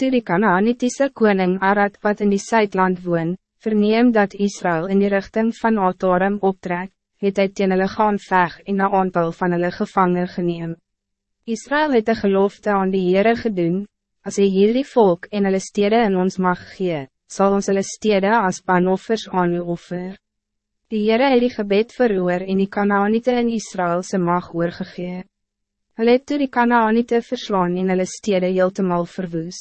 Toe die Kanaanitiese koning Arad wat in die Zuidland woon, verneem dat Israël in die richting van Altorum optrek, het hy teen hulle gaan veg en een aantal van hulle gevangen geneem. Israël het een gelofte aan die Heere gedoen, als hy hierdie volk en hulle stede in ons mag gee, zal ons hulle stede as banoffers aan u offer. Die Heere het die gebed verroer en die Kanaanite in Israël se mag oorgegee. Hulle het toe die Kanaanite verslaan en hulle stede heeltemal verwoes.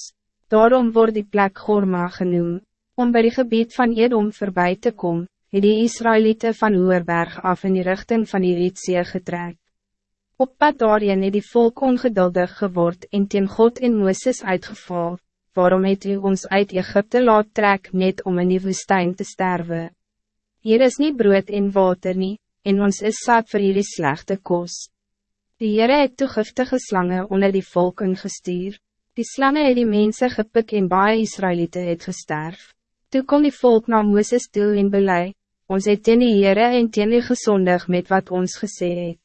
Daarom wordt die plek Gorma genoemd. Om bij die gebied van Edom voorbij te komen, het die Israëlieten van Hoerberg af in die richting van die Rietzee getrek. Op pad daarin het die volk ongeduldig geword en teen God en Mooses uitgeval, waarom het u ons uit Egypte laat trek net om in die woestijn te sterven. Hier is niet brood en water nie, en ons is saad vir hierdie slechte kos. Die Heere het toegiftige slangen onder die volk ingestuur. Die slangen het die mense gepik en baie Israëlieten het gesterf. Toe kom die volk na Mooses toe en belei, ons het teen die Heere en teen die gezondig met wat ons gesê het.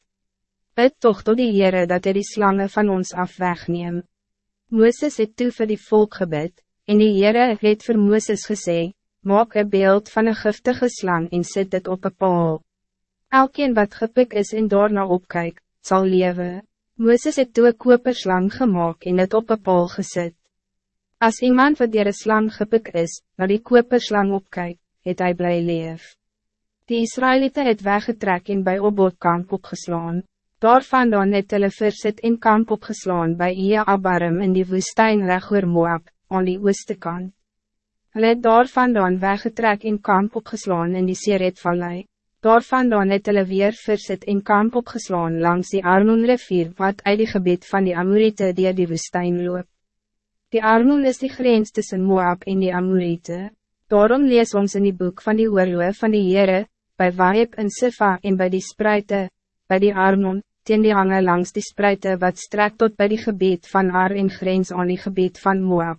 Bid toch tot die Heere dat hij die slangen van ons af wegneem. Mooses het toe vir die volk gebid, en die Heere het vir Mooses gesê, maak een beeld van een giftige slang en zet het op een paal. Elkeen wat gepik is en daarna opkyk, zal leven. Mooses het toe een koperslang gemaakt en het op een paal gezet. Als iemand wat dier een slang gepik is, naar die koperslang opkyk, het hij blij leef. Die Israëlieten het weggetrek en bij Obotkamp opgeslaan. Daarvandaan het hulle versit en kamp opgeslaan bij Ia Abarim in die woestijn reg oor Moab, aan die ooste kant. Hulle het daarvandaan weggetrek en kamp opgeslaan in die Seretvallei. Daarvandaan het hulle weer versit en kamp opgeslaan langs die Arnon rivier wat uit die gebied van die Amorite die die woestijn loop. Die Arnon is die grens tussen Moab en die Amorite. Daarom lees ons in die boek van die oorloof van die Heere, bij Waib en Sifa en bij die Spruite, bij die Arnon, teen die hange langs die spruite wat strekt tot bij die gebied van Ar en grens aan die gebied van Moab.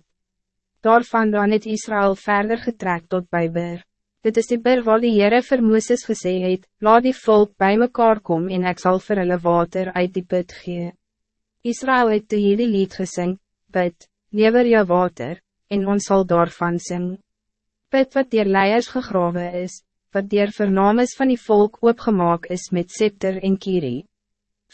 Daarvan dan het Israël verder getrekt tot bij Ber. Dit is die Ber waar die Heere vir Mooses gesê het, laat die volk bij mekaar kom en ek sal vir hulle water uit die put gee. Israël het toe hierdie lied gesing, Put, lever jou water, en ons sal daarvan sing. Put wat dier leiers gegrawe is, wat dier vernames van die volk opgemaak is met scepter en kierie.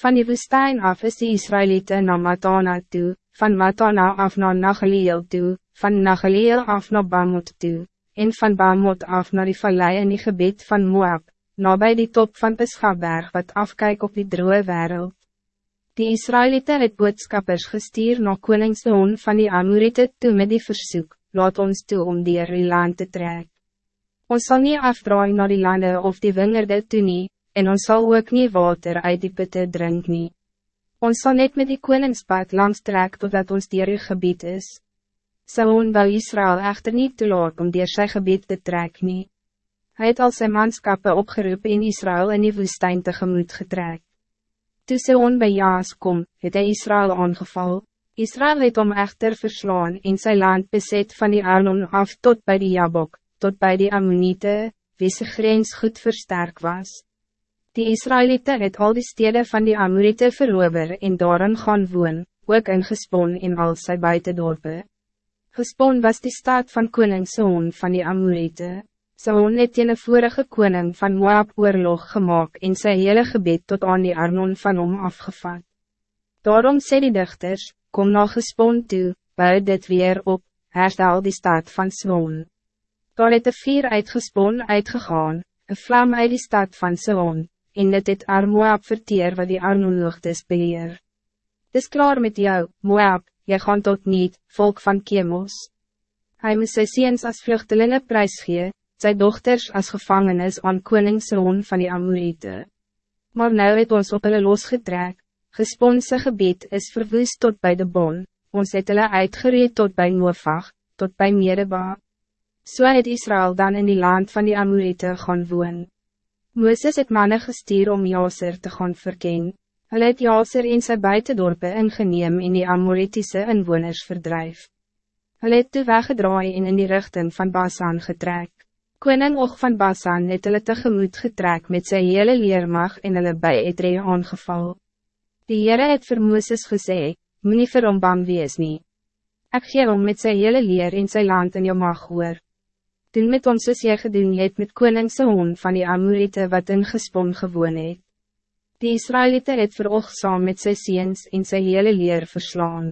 Van die woestijn af is die Israëlieten naar Matana toe, van Matana af naar Nagaleel toe, van Nagaleel af naar Bamot toe, en van Bamot af naar die vallei in die gebied van Moab, nabij die top van Peschaberg wat afkijk op die droge wereld. Die Israëlieten het boodskappers gestuur na koningszoon van die Amorite toe met die verzoek, laat ons toe om die land te trek. Ons zal niet afdraaien naar die landen of die wingerde toe nie, en ons zal ook niet water uit die putte drink nie. Ons zal net met die koningspad langs trek totdat ons dier die gebied is. Saon wou Israël echter niet toelaat om dier sy gebied te trek nie. Hy het al sy manskappe opgeroepen in Israël in die woestijn tegemoet getrek. Toe Saon by Jaas kom, het hy Israël aangeval. Israël het om echter verslaan in zijn land bezet van die Arnon af tot bij die Jabok, tot bij die Ammonite, wie sy grens goed versterk was. Die Israëlieten het al die steden van die Amorite verover en daarin gaan woon, ook in Gespon en al sy buitendorpe. Gespon was die staat van koning Zoon van die Amorite. Zoon het teen vorige koning van Moab oorlog gemaakt en sy hele gebied tot aan die Arnon van hom afgevat. Daarom sê die dichters, kom na Gespon toe, bou dit weer op, herstel die staat van Zoon. Daar het de vier uitgespon uitgegaan, een vlam uit die stad van Zoon en dit het ar Moab verteer wat die Arnonoogtes beheer. Dis klaar met jou, Moab, jy gaan tot niet, volk van Kemos. Hij moest sy seens as vluchtelinge prijs gee, sy dochters as gevangenis aan koningsroon van die Amorite. Maar nou het ons op hulle losgetrek, gesponse gebied is verwoest tot bij de bon, ons het hulle uitgereed tot bij Noofag, tot bij Medeba. So het Israël dan in die land van die Amorite gaan woon. Mooses het manne gestuur om Jaser te gaan verken. Hulle het Jaser en sy buitendorpe ingeneem en die Amoritiese inwoners verdrijf. Hulle het toe weggedraai en in die richting van Basan getrek. Koning Og van Basan het hulle tegemoet getrek met sy hele leermag en hulle by Etre aangeval. Die Heere het vir Mooses gesê, moet nie vir hom bang wees nie. Ek gee om met sy hele leer in sy land in jou mag hoor. Doen met ons soos jy gedoen het met koningse hond van die Amorite wat in gespon gewoon het. Die Israëlieten het verogsaam met sy seens en sy hele leer verslaan.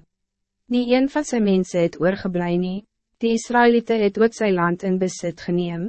Nie een van sy mense het oorgeblij nie, die Israëlieten het ook sy land in besit geneem.